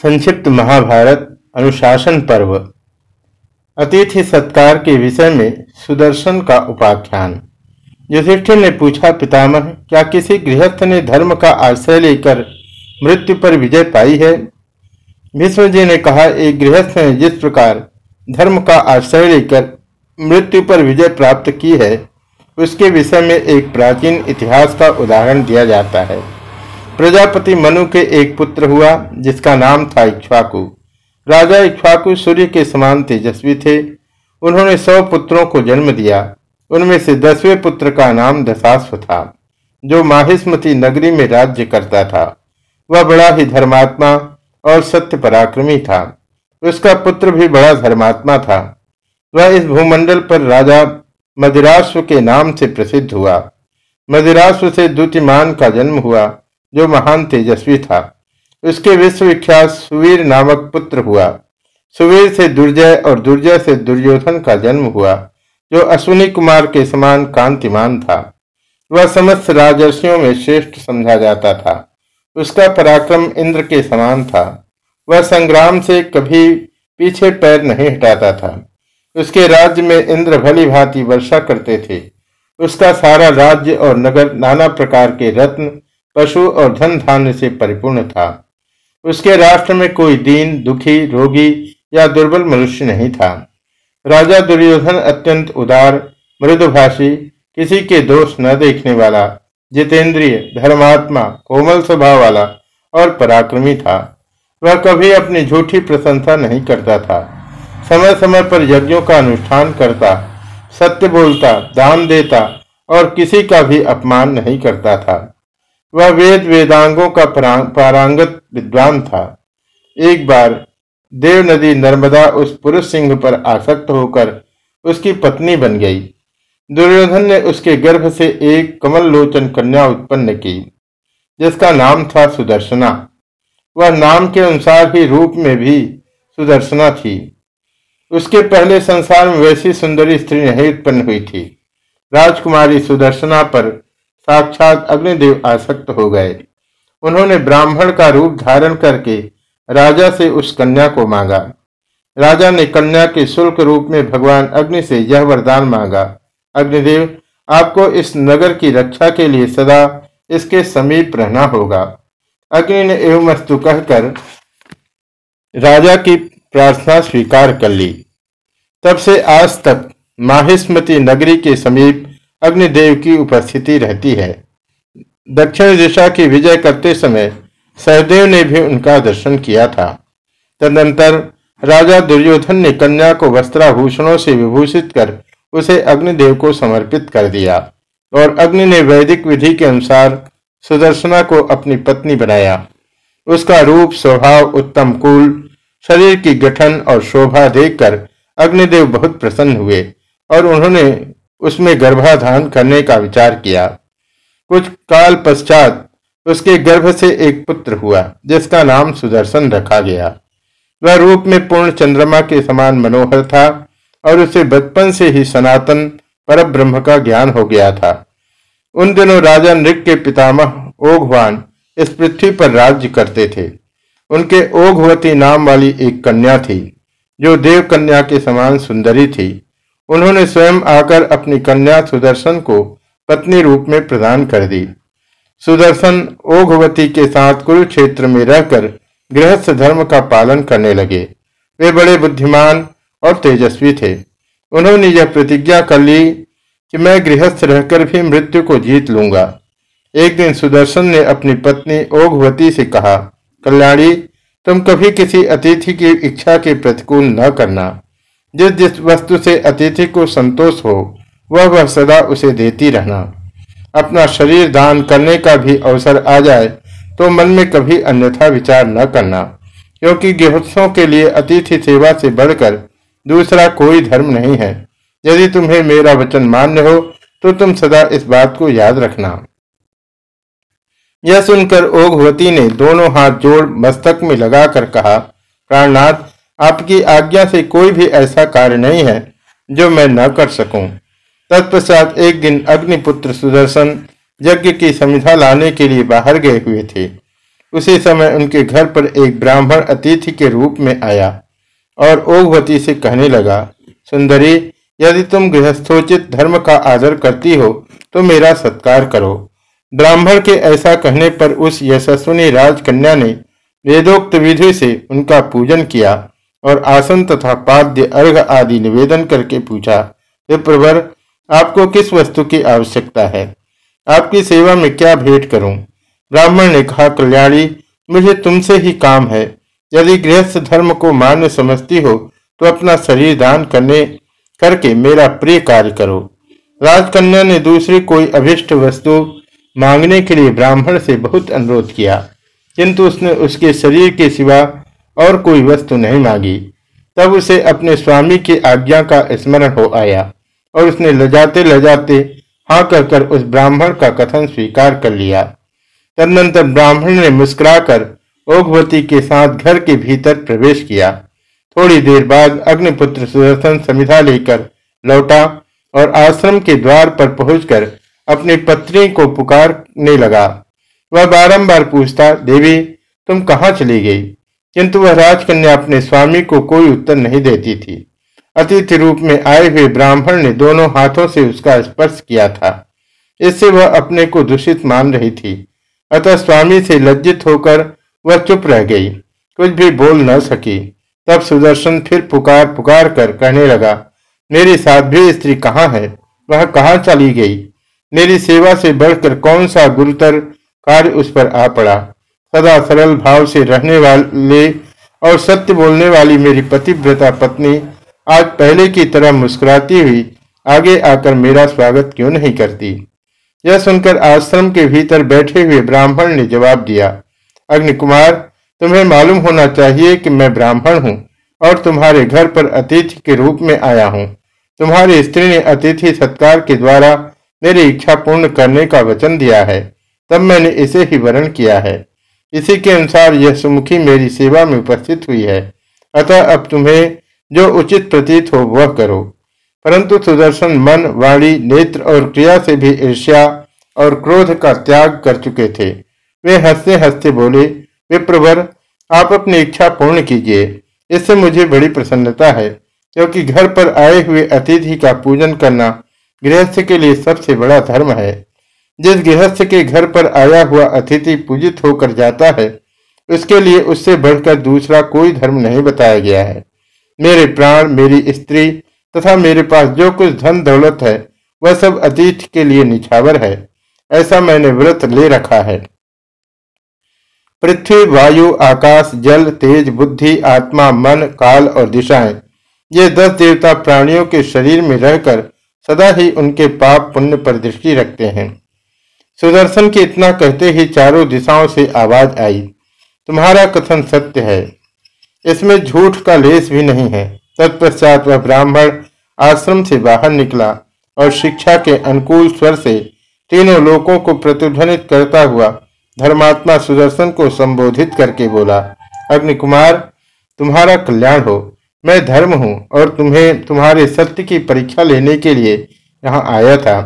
संक्षिप्त महाभारत अनुशासन पर्व। अतिथि सत्कार के विषय में सुदर्शन का उपाख्यान। युधिष्ठिर ने पूछा, पितामह, क्या किसी गृहस्थ ने धर्म का आश्रय लेकर मृत्यु पर विजय पाई है? भीष्म जी ने कहा, एक गृहस्थ ने जिस प्रकार धर्म का आश्रय लेकर मृत्यु पर विजय प्राप्त की है, उसके विषय में एक प्राचीन इतिहास का उदाहरण दिया जाता है। प्रजापति मनु के एक पुत्र हुआ, जिसका नाम था इक्ष्वाकु। राजा इक्ष्वाकु सूर्य के समान तेजस्वी थे। उन्होंने सौ पुत्रों को जन्म दिया। उनमें से दसवें पुत्र का नाम दशाश्व था, जो माहिस्मती नगरी में राज्य करता था। वह बड़ा ही धर्मात्मा और सत्य पराक्रमी था। उसका पुत्र भी बड़ा धर्मात्मा था। वह इस भूमंडल पर राजा मदिराश्व के नाम से प्रसिद्ध हुआ। मदिराश्व से द्वितीमान का जन्म हुआ। जो महान तेजस्वी था। उसके विश्वविख्यात सुवीर नामक पुत्र हुआ। सुवीर से दुर्जय और दुर्जय से दुर्योधन का जन्म हुआ, जो अश्विनी कुमार के समान कांतिमान था। वह समस्त राजर्षियों में श्रेष्ठ समझा जाता था। उसका पराक्रम इंद्र के समान था। वह संग्राम से कभी पीछे पैर नहीं हटाता था। उसके राज्य में इंद्र भली भांति वर्षा करते थे। उसका सारा राज्य और नगर नाना प्रकार के रत्न पशु और धन धान्य से परिपूर्ण था। उसके राष्ट्र में कोई दीन, दुखी, रोगी या दुर्बल मनुष्य नहीं था। राजा दुर्योधन अत्यंत उदार, मृदुभाषी, किसी के दोष न देखने वाला, जितेंद्रिय, धर्मात्मा, कोमल स्वभाव वाला और पराक्रमी था। वह कभी अपनी झूठी प्रशंसा नहीं करता था। समय समय पर यज्ञों का अनुष्ठान करता, सत्य बोलता, दान देता और किसी का भी अपमान नहीं करता था। वह वेद वेदांगों का पारंगत विद्वान था। एक बार देव नदी नर्मदा उस पुरुष सिंह पर आसक्त होकर उसकी पत्नी बन गई। दुर्योधन ने उसके गर्भ से एक कमल लोचन कन्या उत्पन्न की, जिसका नाम था सुदर्शना। वह नाम के अनुसार ही रूप में भी सुदर्शना थी। उसके पहले संसार में वैसी सुंदरी स्त्री नहीं उत्पन्न हुई थी। राजकुमारी सुदर्शना पर साक्षात अग्निदेव आसक्त हो गए। उन्होंने ब्राह्मण का रूप धारण करके राजा से उस कन्या को मांगा। राजा ने कन्या के शुल्क रूप में भगवान अग्नि से यह वरदान मांगा, अग्निदेव, आपको इस नगर की रक्षा के लिए सदा इसके समीप रहना होगा। अग्नि ने एवं वस्तु कहकर राजा की प्रार्थना स्वीकार कर ली। तब से आज तक माहिस्मती नगरी के समीप अग्निदेव की उपस्थिति रहती है। दक्षिण दिशा की विजय करते समय सहदेव ने भी उनका दर्शन किया था। तदनंतर राजा दुर्योधन ने कन्या को वस्त्राभूषणों से विभूषित कर उसे अग्निदेव को समर्पित कर दिया और अग्नि ने वैदिक विधि के अनुसार सुदर्शना को अपनी पत्नी बनाया। उसका रूप, स्वभाव, उत्तम कुल, शरीर की गठन और शोभा देखकर अग्निदेव बहुत प्रसन्न हुए और उन्होंने उसमें गर्भाधान करने का विचार किया। कुछ काल पश्चात उसके गर्भ से एक पुत्र हुआ, जिसका नाम सुदर्शन रखा गया। वह रूप में पूर्ण चंद्रमा के समान मनोहर था और उसे बचपन से ही सनातन पर ब्रह्म का ज्ञान हो गया था। उन दिनों राजा नृग के पितामह ओघवान इस पृथ्वी पर राज्य करते थे। उनके ओघवती नाम वाली एक कन्या थी, जो देव कन्या के समान सुंदरी थी। उन्होंने स्वयं आकर अपनी कन्या सुदर्शन को पत्नी रूप में प्रदान कर दी। सुदर्शन ओघवती के साथ कुरुक्षेत्र में रहकर गृहस्थ धर्म का पालन करने लगे। वे बड़े बुद्धिमान और तेजस्वी थे। उन्होंने यह प्रतिज्ञा कर ली कि मैं गृहस्थ रहकर भी मृत्यु को जीत लूँगा। एक दिन सुदर्शन ने अपनी पत्नी ओघवती से कहा, कल्याणी, तुम कभी किसी अतिथि की इच्छा के प्रतिकूल न करना। जिस जिस वस्तु से अतिथि को संतोष हो, वह वह सदा उसे देती रहना। अपना शरीर दान करने का भी अवसर आ जाए तो मन में कभी अन्यथा विचार न करना। क्योंकि गृहस्थों के लिए अतिथि सेवा से बढ़कर दूसरा कोई धर्म नहीं है। यदि तुम्हें मेरा वचन मान्य हो तो तुम सदा इस बात को याद रखना। यह सुनकर ओघवती ने दोनों हाथ जोड़ मस्तक में लगाकर कहा, प्राणनाथ आपकी आज्ञा से कोई भी ऐसा कार्य नहीं है, जो मैं न कर सकूँ। तत्पश्चात एक दिन अग्निपुत्र सुदर्शन यज्ञ की समिधा लाने के लिए बाहर गए हुए थे। उसी समय उनके घर पर एक ब्राह्मण अतिथि के रूप में आया और ओघवती से कहने लगा, सुंदरी, यदि तुम गृहस्थोचित धर्म का आदर करती हो तो मेरा सत्कार करो। ब्राह्मण के ऐसा कहने पर उस यशस्विनी राजकन्या ने वेदोक्त विधि से उनका पूजन किया और आसन तथा पाद्य, अर्घ आदि निवेदन करके पूछा विप्रवर आपको किस वस्तु की आवश्यकता है? आपकी सेवा में क्या भेंट करूँ? ब्राह्मण ने कहा, कल्याणी, मुझे तुमसे ही काम है। यदि गृहस्थ धर्म को मान्य समझती हो तो अपना शरीर दान करने, करके मेरा प्रिय कार्य करो। राजकन्या ने दूसरी कोई अभिष्ट वस्तु मांगने के लिए ब्राह्मण से बहुत अनुरोध किया, किंतु उसने उसके शरीर के सिवा और कोई वस्तु नहीं मांगी। तब उसे अपने स्वामी की आज्ञा का स्मरण हो आया और उसने लजाते लजाते हाँ कहकर उस ब्राह्मण का कथन स्वीकार कर लिया। तदनंतर ब्राह्मण ने मुस्कुराकर ओघवती के साथ घर के भीतर प्रवेश किया। थोड़ी देर बाद अग्निपुत्र सुदर्शन समिधा लेकर लौटा और आश्रम के द्वार पर पहुंचकर अपनी पत्नी को पुकारने लगा। वह बारंबार पूछता, देवी, तुम कहाँ चली गई? किंतु वह राजकन्या अपने स्वामी को कोई उत्तर नहीं देती थी। अतिथि रूप में आए हुए ब्राह्मण ने दोनों हाथों से उसका स्पर्श किया था। इससे वह अपने को दूषित मान रही थी। अतः स्वामी से लज्जित होकर वह चुप रह गई। कुछ भी बोल न सकी। तब सुदर्शन फिर पुकार पुकार कर कहने लगा, मेरी साध्वी स्त्री कहाँ है? वह कहाँ चली गई? मेरी सेवा से बढ़कर कौन सा गुरुतर कार्य उस पर आ पड़ा? सदा सरल भाव से रहने वाले और सत्य बोलने वाली मेरी पतिव्रता पत्नी आज पहले की तरह मुस्कुराती हुई आगे आकर मेरा स्वागत क्यों नहीं करती? यह सुनकर आश्रम के भीतर बैठे हुए ब्राह्मण ने जवाब दिया अग्नि कुमार तुम्हें मालूम होना चाहिए कि मैं ब्राह्मण हूँ और तुम्हारे घर पर अतिथि के रूप में आया हूँ। तुम्हारी स्त्री ने अतिथि सत्कार के द्वारा मेरी इच्छा पूर्ण करने का वचन दिया है। तब मैंने इसे ही वर्ण किया है। इसी के अनुसार यह सुमुखी मेरी सेवा में उपस्थित हुई है। अतः अब तुम्हें जो उचित प्रतीत हो वह करो। परंतु सुदर्शन मन, वाणी, नेत्र और क्रिया से भी ईर्ष्या और क्रोध का त्याग कर चुके थे। वे हँसते हँसते बोले, विप्रवर, आप अपनी इच्छा पूर्ण कीजिए। इससे मुझे बड़ी प्रसन्नता है, क्योंकि घर पर आए हुए अतिथि का पूजन करना गृहस्थ के लिए सबसे बड़ा धर्म है। जिस गृहस्थ के घर पर आया हुआ अतिथि पूजित होकर जाता है, उसके लिए उससे बढ़कर दूसरा कोई धर्म नहीं बताया गया है। मेरे प्राण, मेरी स्त्री तथा मेरे पास जो कुछ धन दौलत है, वह सब अतीत के लिए निछावर है। ऐसा मैंने व्रत ले रखा है। पृथ्वी, वायु, आकाश, जल, तेज, बुद्धि, आत्मा, मन, काल और दिशाएँ, ये दस देवता प्राणियों के शरीर में रहकर सदा ही उनके पाप पुण्य पर दृष्टि रखते हैं। सुदर्शन के इतना कहते ही चारों दिशाओं से आवाज़ आई, तुम्हारा कथन सत्य है। इसमें झूठ का लेस भी नहीं है। तत्पश्चात वह ब्राह्मण आश्रम से बाहर निकला और शिक्षा के अनुकूल स्वर से तीनों लोगों को प्रतिध्वनित करता हुआ धर्मात्मा सुदर्शन को संबोधित करके बोला अग्नि कुमार तुम्हारा कल्याण हो। मैं धर्म हूँ और तुम्हें तुम्हारे सत्य की परीक्षा लेने के लिए यहाँ आया था।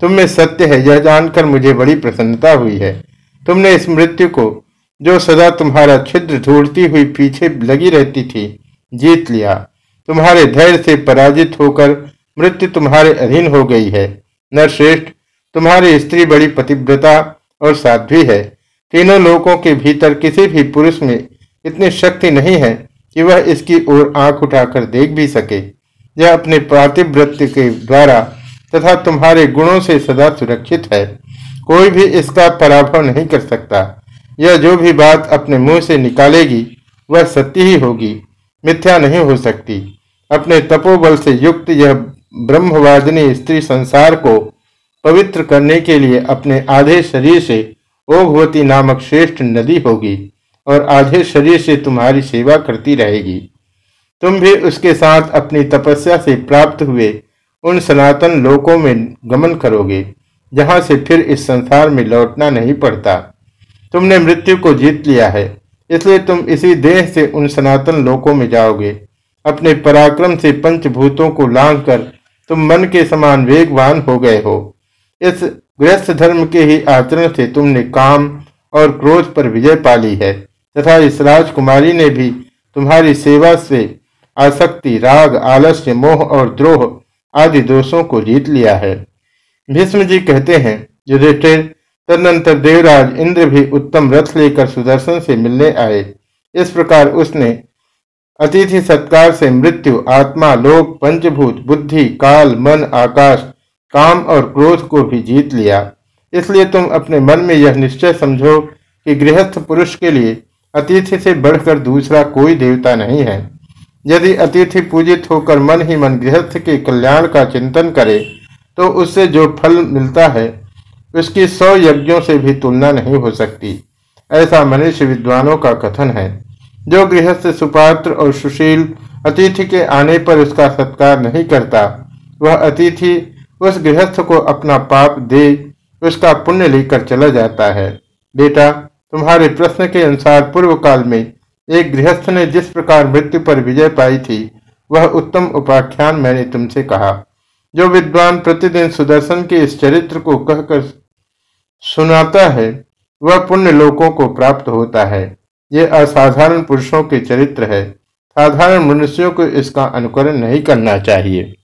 तुम में सत्य है, यह जानकर मुझे बड़ी प्रसन्नता हुई है। तुमने इस मृत्यु को, जो सदा तुम्हारा छिद्र ढूंढती हुई पीछे लगी रहती थी, जीत लिया। तुम्हारे धैर्य से पराजित होकर मृत्यु तुम्हारे अधीन हो गई है। नरश्रेष्ठ, तुम्हारी स्त्री बड़ी पतिव्रता और साध्वी है। तीनों लोगों के भीतर किसी भी पुरुष में इतनी शक्ति नहीं है कि वह इसकी ओर आँख उठाकर देख भी सके। यह अपने पातिव्रत्य के द्वारा तथा तुम्हारे गुणों से सदा सुरक्षित है। कोई भी इसका पराभव नहीं कर सकता। यह जो भी बात अपने मुँह से निकालेगी, वह सत्य ही होगी, मिथ्या नहीं हो सकती। अपने तपोबल से युक्त यह ब्रह्मवादिनी स्त्री संसार को पवित्र करने के लिए अपने आधे शरीर से ओघवती नामक श्रेष्ठ नदी होगी और आधे शरीर से तुम्हारी सेवा करती रहेगी। तुम भी उसके साथ अपनी तपस्या से प्राप्त हुए उन सनातन लोकों में गमन करोगे, जहाँ से फिर इस संसार में लौटना नहीं पड़ता। तुमने मृत्यु को जीत लिया है, इसलिए तुम इसी देह से उन सनातन लोकों में जाओगे। अपने पराक्रम से पंचभूतों को लांग कर तुम मन के समान वेगवान हो गए हो। इस गृहस्थ धर्म के ही आचरण से तुमने काम और क्रोध पर विजय पाली है, तथा इस राजकुमारी ने भी तुम्हारी सेवा से आसक्ति, राग, आलस्य, मोह और द्रोह आदि दोषों को जीत लिया है। भीष्म जी कहते हैं, युधिष्ठिर, तदनंतर देवराज इंद्र भी उत्तम रथ लेकर सुदर्शन से मिलने आए। इस प्रकार उसने अतिथि सत्कार से मृत्यु, आत्मा, लोक, पंचभूत, बुद्धि, काल, मन, आकाश, काम और क्रोध को भी जीत लिया। इसलिए तुम अपने मन में यह निश्चय समझो कि गृहस्थ पुरुष के लिए अतिथि से बढ़कर दूसरा कोई देवता नहीं है। यदि अतिथि पूजित होकर मन ही मन गृहस्थ के कल्याण का चिंतन करे तो उससे जो फल मिलता है, उसकी सौ यज्ञों से भी तुलना नहीं हो सकती। ऐसा मनुष्य विद्वानों का कथन है। जो गृहस्थ सुपात्र और सुशील अतिथि के आने पर उसका सत्कार नहीं करता, वह अतिथि उस गृहस्थ को अपना पाप दे, उसका पुण्य लेकर चला जाता है। बेटा, तुम्हारे प्रश्न के अनुसार पूर्व काल में एक गृहस्थ ने जिस प्रकार मृत्यु पर विजय पाई थी, वह उत्तम उपाख्यान मैंने तुमसे कहा। जो विद्वान प्रतिदिन सुदर्शन के इस चरित्र को कहकर सुनाता है, वह पुण्य लोकों को प्राप्त होता है। यह असाधारण पुरुषों के चरित्र है। साधारण मनुष्यों को इसका अनुकरण नहीं करना चाहिए।